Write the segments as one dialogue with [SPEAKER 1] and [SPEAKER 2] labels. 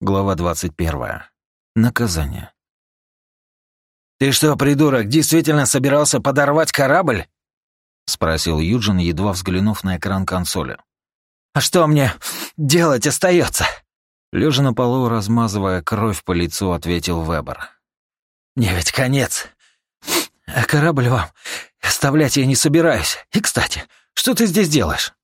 [SPEAKER 1] Глава 21. Наказание.
[SPEAKER 2] «Ты что, придурок, действительно собирался подорвать корабль?»
[SPEAKER 1] — спросил Юджин, едва взглянув на экран консоли.
[SPEAKER 2] «А что мне делать остается?
[SPEAKER 1] Лежа на полу, размазывая кровь по лицу, ответил Вебер.
[SPEAKER 2] «Мне ведь конец. А корабль вам оставлять я не собираюсь. И, кстати, что ты здесь делаешь?»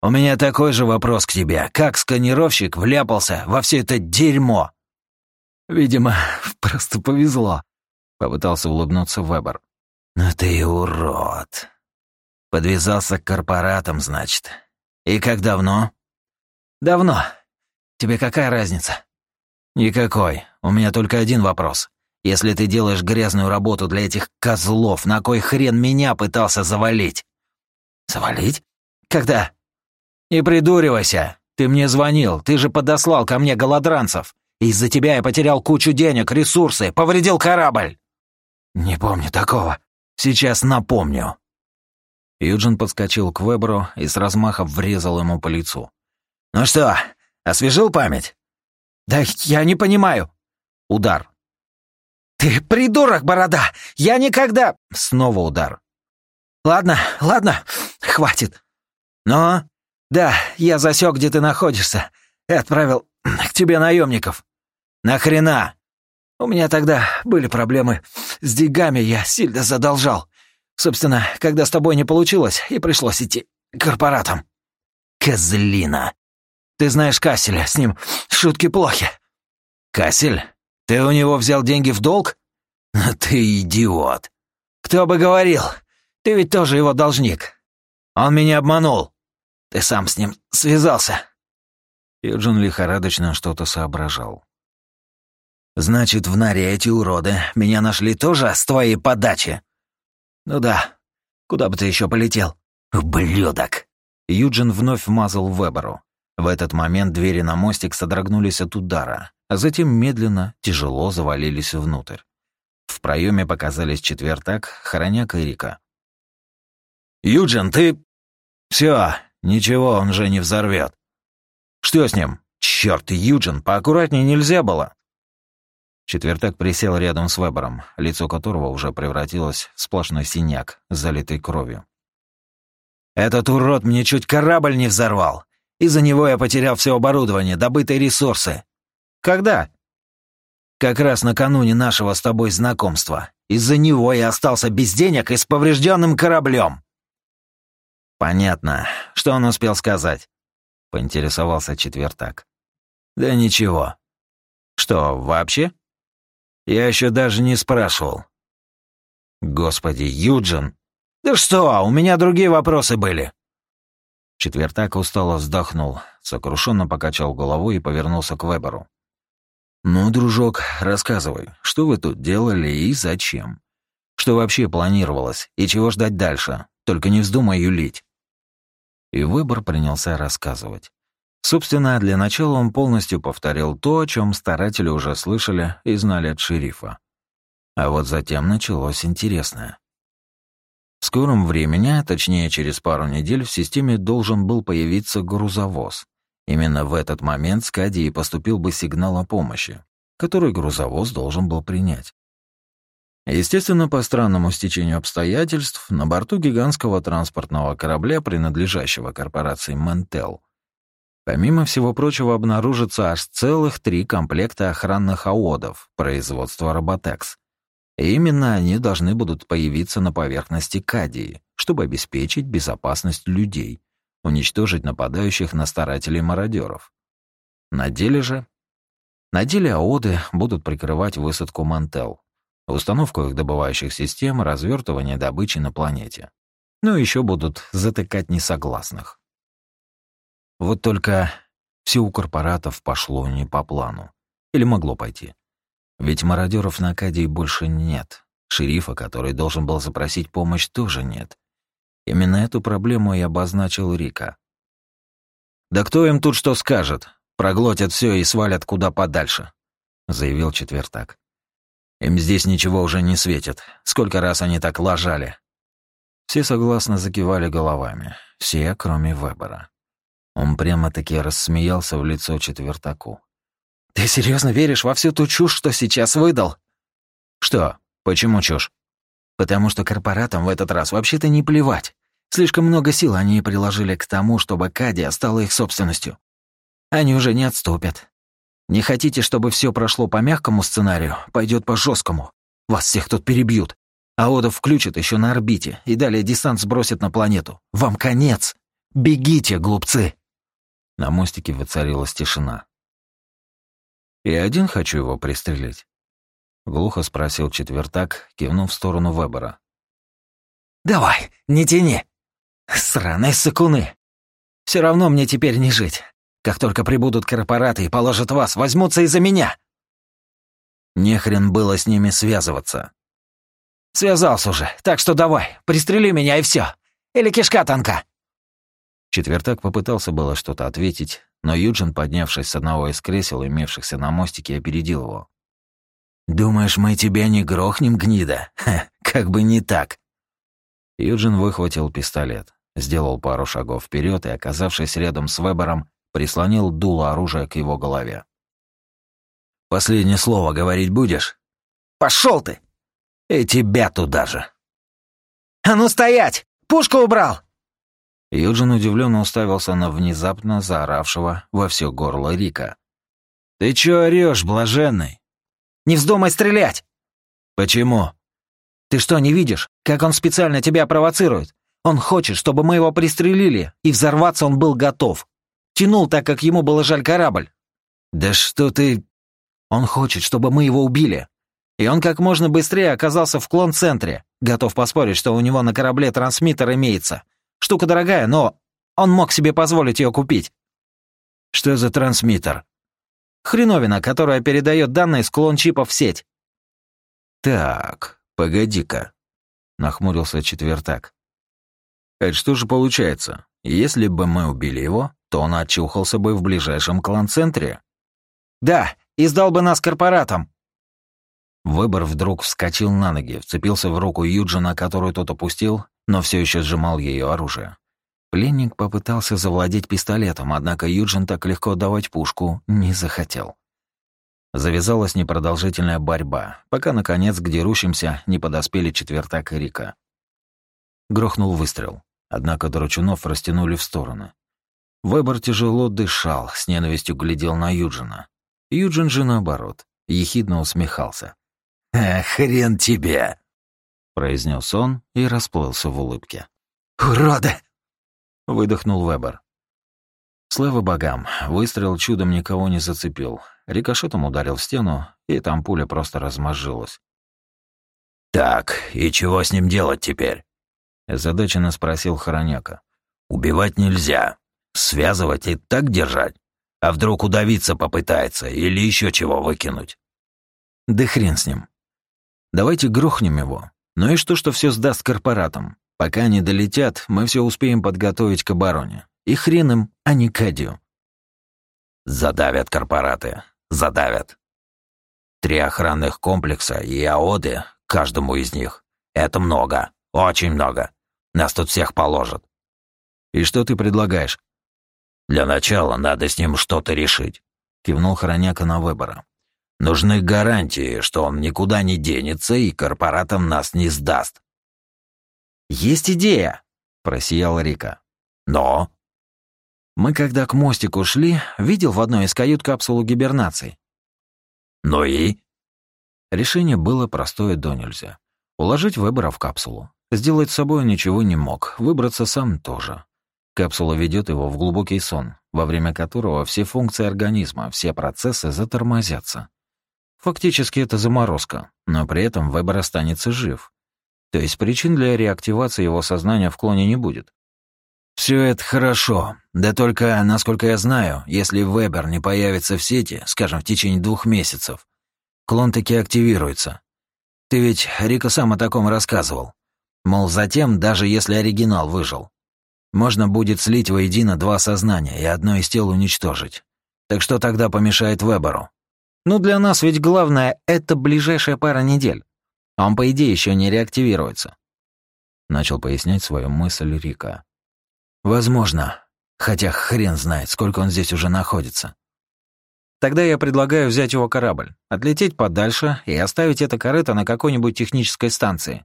[SPEAKER 2] «У меня такой же вопрос к тебе. Как сканировщик вляпался во все это дерьмо?»
[SPEAKER 1] «Видимо, просто повезло», — попытался улыбнуться Вебер.
[SPEAKER 2] «Ну ты урод. Подвязался к корпоратам, значит. И как давно?» «Давно. Тебе какая разница?» «Никакой. У меня только один вопрос. Если ты делаешь грязную работу для этих козлов, на кой хрен меня пытался завалить?» «Завалить? Когда?» «Не придуривайся. Ты мне звонил. Ты же подослал ко мне голодранцев. Из-за тебя я потерял кучу денег, ресурсы, повредил корабль». «Не помню такого. Сейчас напомню».
[SPEAKER 1] Юджин подскочил к Веберу и с размаха врезал ему по лицу.
[SPEAKER 2] «Ну что, освежил память?» «Да я не понимаю».
[SPEAKER 1] Удар.
[SPEAKER 2] «Ты придурок, борода! Я никогда...»
[SPEAKER 1] Снова удар.
[SPEAKER 2] «Ладно, ладно, хватит. Но да, я засек, где ты находишься, и отправил к тебе наемников. Нахрена? У меня тогда были проблемы с деньгами, я сильно задолжал. Собственно, когда с тобой не получилось, и пришлось идти к корпоратам. Козлина. Ты знаешь Касселя, с ним шутки плохи. Кассель? Ты у него взял деньги в долг? Ну ты идиот. Кто бы говорил? Ты ведь тоже его должник. Он меня обманул. Ты сам с ним связался?»
[SPEAKER 1] Юджин лихорадочно что-то соображал.
[SPEAKER 2] «Значит, в норе эти уроды меня нашли тоже с твоей подачи?» «Ну да. Куда бы ты еще полетел? Ублюдок!»
[SPEAKER 1] Юджин вновь вмазал Веберу. В этот момент двери на мостик содрогнулись от удара, а затем медленно, тяжело завалились внутрь. В проеме показались четвертак, хороняк и Рика.
[SPEAKER 2] «Юджин, ты...» «Все, Ничего, он же не взорвет. Что с ним? Черт, Юджин, поаккуратнее нельзя было.
[SPEAKER 1] Четвертак присел рядом с Вебером, лицо которого уже превратилось в сплошной синяк, залитый кровью.
[SPEAKER 2] «Этот урод мне чуть корабль не взорвал. Из-за него я потерял все оборудование, добытые ресурсы. Когда?» «Как раз накануне нашего с тобой знакомства. Из-за него я остался без денег и с поврежденным кораблем. «Понятно. Что он успел сказать?» — поинтересовался четвертак. «Да ничего». «Что, вообще?» «Я еще даже не спрашивал». «Господи, Юджин!» «Да что, у меня другие вопросы были».
[SPEAKER 1] Четвертак устало вздохнул, сокрушенно покачал головой и повернулся к Веберу. «Ну, дружок, рассказывай, что вы тут делали и зачем? Что вообще планировалось и чего ждать дальше? Только не вздумай юлить». И выбор принялся рассказывать. Собственно, для начала он полностью повторил то, о чем старатели уже слышали и знали от шерифа. А вот затем началось интересное. В скором времени, а точнее через пару недель, в системе должен был появиться грузовоз. Именно в этот момент с Кадии поступил бы сигнал о помощи, который грузовоз должен был принять. Естественно, по странному стечению обстоятельств, на борту гигантского транспортного корабля, принадлежащего корпорации Ментел, помимо всего прочего обнаружится аж целых три комплекта охранных АОДов производства Роботекс. И именно они должны будут появиться на поверхности Кадии, чтобы обеспечить безопасность людей, уничтожить нападающих на старателей мародеров. На деле же... На деле АОДы будут прикрывать высадку Мантел, установку их добывающих систем, развертывание добычи на планете. Ну и еще будут затыкать несогласных. Вот только все у корпоратов пошло не по плану. Или могло пойти. Ведь мародеров на Акадии больше нет. Шерифа, который должен был запросить помощь, тоже нет. Именно эту проблему и обозначил Рика. «Да кто им тут что скажет? Проглотят все и свалят куда подальше», — заявил Четвертак. Им здесь ничего уже не светит. Сколько раз они так лажали. Все согласно закивали головами. Все, кроме Вебера. Он прямо-таки рассмеялся в лицо четвертаку.
[SPEAKER 2] Ты серьезно веришь во всю ту чушь, что сейчас выдал?
[SPEAKER 1] Что? Почему чушь?
[SPEAKER 2] Потому что корпоратам в этот раз вообще-то не плевать. Слишком много сил они приложили к тому, чтобы Кадия стала их собственностью. Они уже не отступят. Не хотите, чтобы все прошло по мягкому сценарию, пойдет по жесткому. Вас всех тут перебьют. А Одов включит еще на орбите, и далее десант сбросит на планету. Вам конец. Бегите, глупцы.
[SPEAKER 1] На мостике воцарилась тишина. «Я один хочу его пристрелить?» Глухо спросил четвертак, кивнув в сторону Вебера.
[SPEAKER 2] «Давай, не тяни. Сраные сыкуны. Все равно мне теперь не жить. Как только прибудут корпораты и положат вас, возьмутся из-за меня». Нехрен было с ними связываться. «Связался уже, так что давай, пристрели меня и все. Или кишка танка».
[SPEAKER 1] Четвертак попытался было что-то ответить, но Юджин, поднявшись с одного из кресел, имевшихся на мостике, опередил его.
[SPEAKER 2] «Думаешь, мы тебя не грохнем, гнида? Ха, как бы не так!»
[SPEAKER 1] Юджин выхватил пистолет, сделал пару шагов вперед и, оказавшись рядом с Вебером, прислонил дуло оружия к его голове.
[SPEAKER 2] «Последнее слово говорить будешь?» «Пошел ты!» «И тебя туда же!» «А ну стоять! Пушку убрал!»
[SPEAKER 1] Юджин удивленно уставился на внезапно заоравшего во все горло Рика.
[SPEAKER 2] «Ты чё орёшь, блаженный?» «Не вздумай стрелять!»
[SPEAKER 1] «Почему?»
[SPEAKER 2] «Ты что, не видишь, как он специально тебя провоцирует? Он хочет, чтобы мы его пристрелили, и взорваться он был готов. Тянул так, как ему было жаль корабль». «Да что ты...» «Он хочет, чтобы мы его убили. И он как можно быстрее оказался в клон-центре. Готов поспорить, что у него на корабле трансмиттер имеется. Штука дорогая, но он мог себе позволить ее купить.
[SPEAKER 1] Что за трансмиттер?
[SPEAKER 2] Хреновина, которая передает данные с клон-чипа в сеть.
[SPEAKER 1] Так, погоди-ка, нахмурился четвертак. Это что же получается? Если бы мы убили его, то он отчухался бы в ближайшем клан-центре.
[SPEAKER 2] Да, и сдал бы нас корпоратам.
[SPEAKER 1] Выбор вдруг вскочил на ноги, вцепился в руку Юджина, которую тот опустил, но все еще сжимал ее оружие. Пленник попытался завладеть пистолетом, однако Юджин так легко давать пушку не захотел. Завязалась непродолжительная борьба, пока, наконец, к дерущимся не подоспели четвертак и Рика. Грохнул выстрел, однако Драчунов растянули в стороны. Вебер тяжело дышал, с ненавистью глядел на Юджина. Юджин же, наоборот, ехидно усмехался.
[SPEAKER 2] «Хрен тебе!»
[SPEAKER 1] произнес он и расплылся в улыбке.
[SPEAKER 2] «Уроды!»
[SPEAKER 1] — выдохнул Вебер. Слава богам, выстрел чудом никого не зацепил. Рикошетом ударил в стену, и там пуля просто размозжилась.
[SPEAKER 3] «Так, и чего с ним делать теперь?»
[SPEAKER 1] Задаченно спросил Хороняка.
[SPEAKER 3] «Убивать нельзя. Связывать и так держать? А вдруг удавиться попытается или еще чего выкинуть?»
[SPEAKER 1] «Да хрен с ним. Давайте грохнем его, ну и что, что все сдаст корпоратам? Пока они долетят, мы все успеем подготовить к обороне. И хрен им, а не Кадию.
[SPEAKER 3] Задавят корпораты. Задавят. Три охранных комплекса и АОДы каждому из них. Это много. Очень много. Нас тут всех положат.
[SPEAKER 1] И что ты предлагаешь?
[SPEAKER 3] Для начала надо с ним что-то решить.
[SPEAKER 1] Кивнул Хроняка на выбора.
[SPEAKER 3] Нужны гарантии, что он никуда не денется и корпоратам нас не сдаст.
[SPEAKER 2] «Есть идея!» — просиял Рика.
[SPEAKER 3] «Но?»
[SPEAKER 2] «Мы, когда к мостику шли, видел в одной из кают капсулу гибернации».
[SPEAKER 3] «Ну и?»
[SPEAKER 1] Решение было простое до нельзя. Уложить выбора в капсулу. Сделать с собой ничего не мог, выбраться сам тоже. Капсула ведет его в глубокий сон, во время которого все функции организма, все процессы затормозятся. Фактически это заморозка, но при этом Вебер останется жив. То есть причин для реактивации его сознания в клоне не будет.
[SPEAKER 2] Все это хорошо, да только, насколько я знаю, если Вебер не появится в сети, скажем, в течение двух месяцев, клон таки активируется. Ты ведь Рика сам о таком рассказывал. Мол, затем, даже если оригинал выжил, можно будет слить воедино два сознания и одно из тел уничтожить. Так что тогда помешает Веберу? Ну, для нас ведь главное — это ближайшая пара недель. Он, по идее, еще не реактивируется.
[SPEAKER 1] Начал пояснять свою мысль Рика.
[SPEAKER 2] Возможно. Хотя хрен знает, сколько он здесь уже находится.
[SPEAKER 1] Тогда я предлагаю взять его корабль, отлететь подальше и оставить это корыто на какой-нибудь технической станции.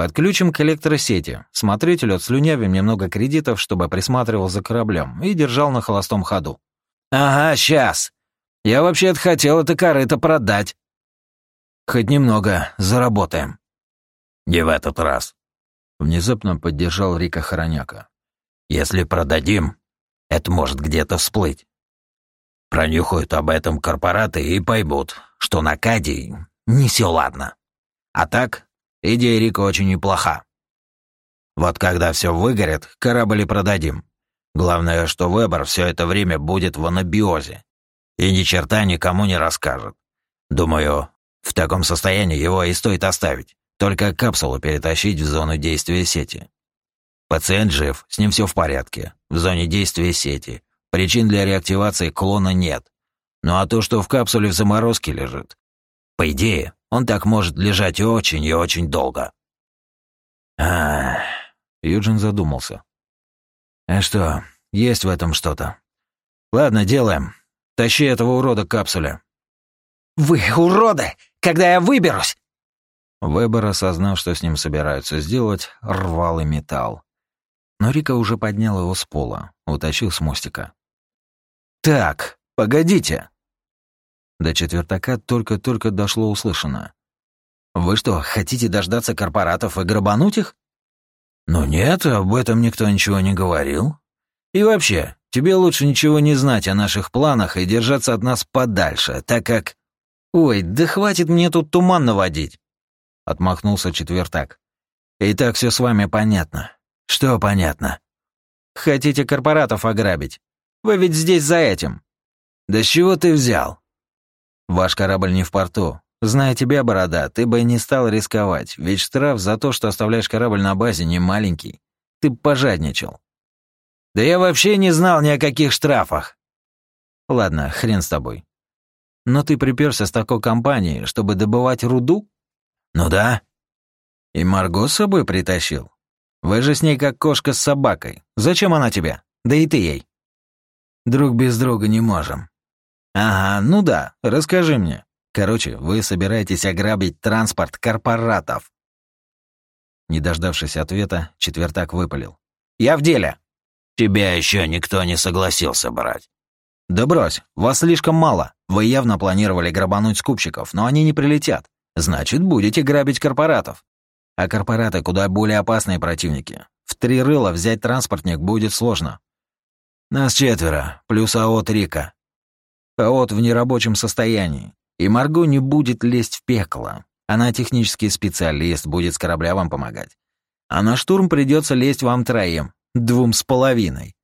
[SPEAKER 1] Подключим к электросети. Смотритель отслюнявим немного кредитов, чтобы присматривал за кораблем и держал на холостом ходу.
[SPEAKER 2] «Ага, сейчас. Я вообще-то хотел это корыто продать». «Хоть немного заработаем».
[SPEAKER 3] «Не в этот раз», —
[SPEAKER 1] внезапно поддержал Рика Хороняка.
[SPEAKER 3] «Если продадим, это может где-то всплыть. Пронюхают об этом корпораты и поймут, что на Кадии не все ладно. А так, идея Рика очень неплоха. Вот когда все выгорит, корабль продадим. Главное, что Вебер все это время будет в анабиозе и ни черта никому не расскажет. Думаю, в таком состоянии его и стоит оставить, только капсулу перетащить в зону действия сети. Пациент жив, с ним все в порядке, в зоне действия сети, Причин для реактивации клона нет. Ну а то, что в капсуле в заморозке лежит, по идее, он так может лежать очень и очень долго.
[SPEAKER 1] А, Юджин задумался. А что, есть в этом что-то? Ладно, делаем. Тащи этого урода к капсуле.
[SPEAKER 2] Вы уроды, когда я выберусь.
[SPEAKER 1] Вебер, осознав, что с ним собираются сделать, рвал и металл. Но Рика уже поднял его с пола, утащил с мостика.
[SPEAKER 2] «Так, погодите!»
[SPEAKER 1] До четвертака только-только дошло услышанное.
[SPEAKER 2] «Вы что, хотите дождаться корпоратов и грабануть их?»
[SPEAKER 1] «Ну нет, об этом никто ничего не говорил. И вообще, тебе лучше ничего не знать о наших планах и держаться от нас подальше, так как...»
[SPEAKER 2] «Ой, да хватит мне тут туман наводить!»
[SPEAKER 1] — отмахнулся четвертак. «И так все с вами понятно». «Что понятно?»
[SPEAKER 2] «Хотите корпоратов ограбить? Вы ведь здесь за этим».
[SPEAKER 1] «Да с чего ты взял?» «Ваш корабль не в порту. Зная тебя, Борода, ты бы не стал рисковать, ведь штраф за то, что оставляешь корабль на базе, не маленький. Ты пожадничал».
[SPEAKER 2] «Да я вообще не знал ни о каких штрафах».
[SPEAKER 1] «Ладно, хрен с тобой. Но ты приперся с такой компанией, чтобы добывать руду?»
[SPEAKER 2] «Ну да».
[SPEAKER 1] «И Марго с собой притащил? Вы же с ней как кошка с собакой. Зачем она тебе? Да и ты ей».
[SPEAKER 2] Друг без друга не можем.
[SPEAKER 1] Ага, ну да, расскажи мне. Короче, вы собираетесь ограбить транспорт корпоратов. Не дождавшись ответа, четвертак выпалил. Я в деле.
[SPEAKER 3] Тебя еще никто не согласился брать.
[SPEAKER 1] Да брось, вас слишком мало. Вы явно планировали грабануть скупщиков, но они не прилетят. Значит, будете грабить корпоратов. А корпораты куда более опасные противники. В три рыла взять транспортник будет сложно. Нас четверо, плюс АОТ Рика. АОТ в нерабочем состоянии, и Марго не будет лезть в пекло. Она технический специалист, будет с корабля вам помогать. А на штурм придется лезть вам троим, двум с половиной.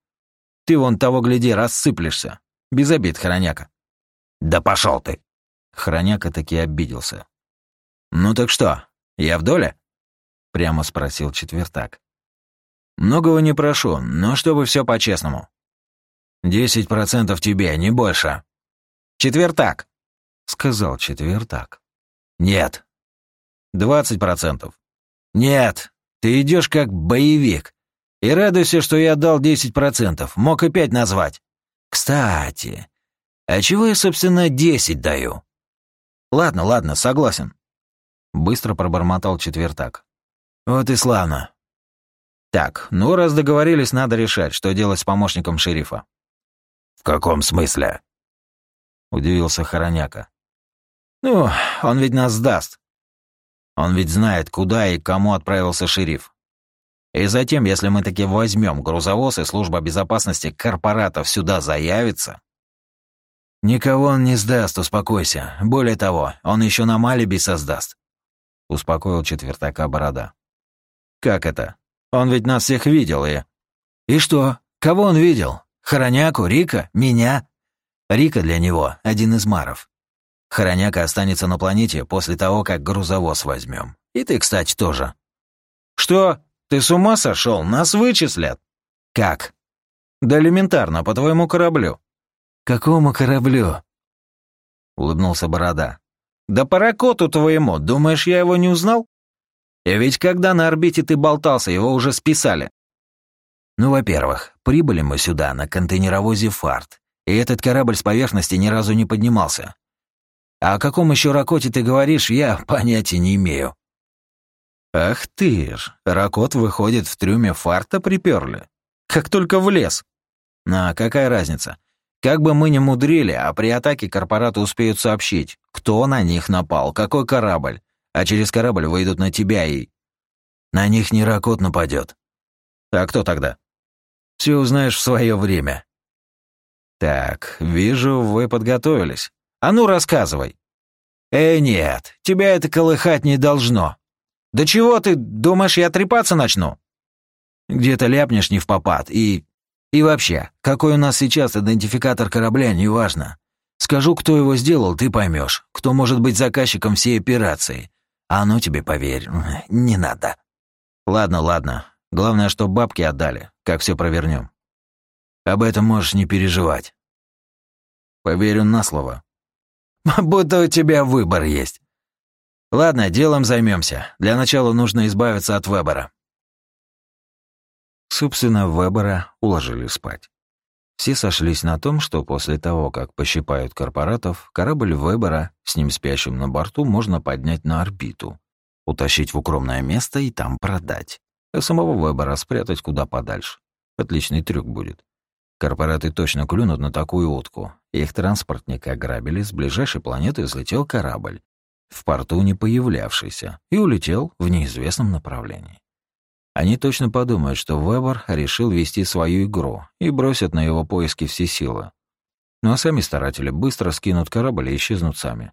[SPEAKER 1] Ты вон того гляди, рассыплешься. Без обид, Хороняка.
[SPEAKER 3] Да пошел ты.
[SPEAKER 1] Хороняка таки обиделся. Ну так что, я в доле? Прямо спросил четвертак. Многого не прошу, но чтобы все по-честному. Десять процентов тебе, не больше. Четвертак, сказал четвертак. Нет. Двадцать процентов. Нет. Ты идешь как боевик. И радуйся, что я дал десять процентов. Мог и пять назвать. Кстати, а чего я, собственно, десять даю? Ладно, ладно, согласен. Быстро пробормотал четвертак. Вот и славно. Так, ну раз договорились, надо решать, что делать с помощником шерифа
[SPEAKER 3] каком смысле?»
[SPEAKER 1] Удивился Хороняка. «Ну, он ведь нас сдаст. Он ведь знает, куда и кому отправился шериф. И затем, если мы таки возьмем грузовоз, и служба безопасности корпоратов сюда заявится...» «Никого он не сдаст, успокойся. Более того, он еще на Малиби создаст», — успокоил четвертака Борода. «Как это? Он ведь нас всех видел и...» «И что? Кого он видел? Хороняку, Рика, меня. Рика для него один из маров. Хороняка останется на планете после того, как грузовоз возьмем. И ты, кстати, тоже. Что? Ты с ума сошел? Нас вычислят. Как? Да элементарно, по твоему кораблю. Какому кораблю? Улыбнулся Борода. Да паракоту твоему, думаешь, я его не узнал? И ведь когда на орбите ты болтался, его уже списали. Ну, во-первых, прибыли мы сюда на контейнеровозе «Фарт»,
[SPEAKER 2] И этот корабль с поверхности ни разу не поднимался. А о каком еще ракоте ты говоришь, я понятия не имею. Ах ты ж, ракот выходит в трюме фарта приперли. Как только влез. А какая разница? Как бы мы ни мудрили, а при атаке корпораты успеют сообщить, кто на них напал, какой корабль, а через корабль выйдут на тебя и... На них не Ракот нападет. А кто тогда? Все узнаешь в свое время. Так, вижу, вы подготовились. А ну, рассказывай. Э, нет, тебя это колыхать не должно. Да чего ты, думаешь, я трепаться начну? Где-то ляпнешь не в попад, и... И вообще, какой у нас сейчас идентификатор корабля, неважно. Скажу, кто его сделал, ты поймешь, кто может быть заказчиком всей операции. А ну тебе поверь, не надо. Ладно, ладно. Главное, что бабки отдали, как все провернем. Об этом можешь не переживать. Поверю на слово. Будто у тебя выбор есть. Ладно, делом займемся. Для начала нужно избавиться от Вебера. Собственно, Вебера уложили спать. Все сошлись на том, что после того, как пощипают корпоратов, корабль Вебера с ним спящим на борту можно поднять на орбиту, утащить в укромное место и там продать. А самого Вебера спрятать куда подальше. Отличный трюк будет. Корпораты точно клюнут на такую утку. Их транспортник ограбили, с ближайшей планеты взлетел корабль, в порту не появлявшийся, и улетел в неизвестном направлении. Они точно подумают, что Вебер решил вести свою игру и бросят на его поиски все силы. Ну а сами старатели быстро скинут корабль и исчезнут сами.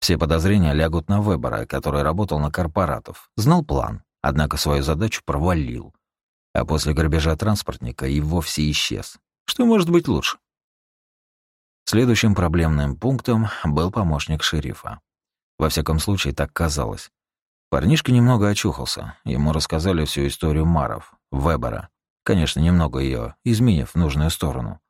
[SPEAKER 2] Все подозрения лягут на Вебера, который работал на корпоратов, знал план, однако свою задачу провалил. А после грабежа транспортника и вовсе исчез. Что может быть лучше? Следующим проблемным пунктом был помощник шерифа. Во всяком случае, так казалось. Парнишка немного очухался. Ему рассказали всю историю Маров, Вебера. Конечно, немного ее изменив в нужную сторону.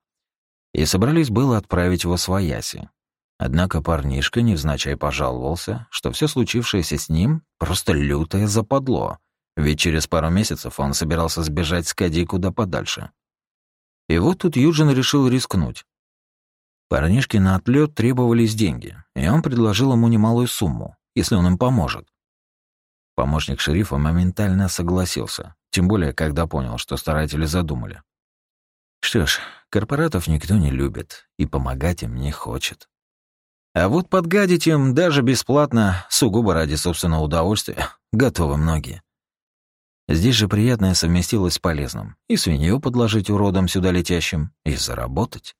[SPEAKER 2] И собрались было отправить его с Ваяси. Однако парнишка невзначай пожаловался, что все случившееся с ним просто лютое западло, ведь через пару месяцев он собирался сбежать с Кади куда подальше. И вот тут Юджин решил рискнуть. Парнишке на отлет требовались деньги, и он предложил ему немалую сумму, если он им поможет. Помощник шерифа моментально согласился, тем более, когда понял, что старатели задумали. Что ж, корпоратов никто не любит и помогать им не хочет. А вот подгадить им даже бесплатно, сугубо ради собственного удовольствия, готовы многие. Здесь же приятное совместилось с полезным. И свинью подложить уродом сюда летящим, и заработать.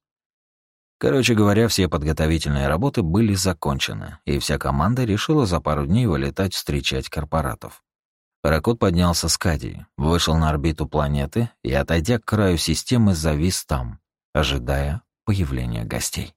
[SPEAKER 2] Короче говоря, все подготовительные работы были закончены, и вся команда решила за пару дней вылетать встречать корпоратов. Ракот поднялся с Кадии, вышел на орбиту планеты и, отойдя к краю системы, завис там, ожидая появления гостей.